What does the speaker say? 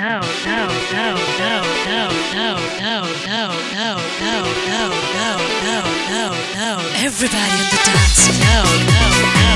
no, no, no, no, no, no, no, no, no, no, no, no, no, no. Everybody on the dance. No, no, no.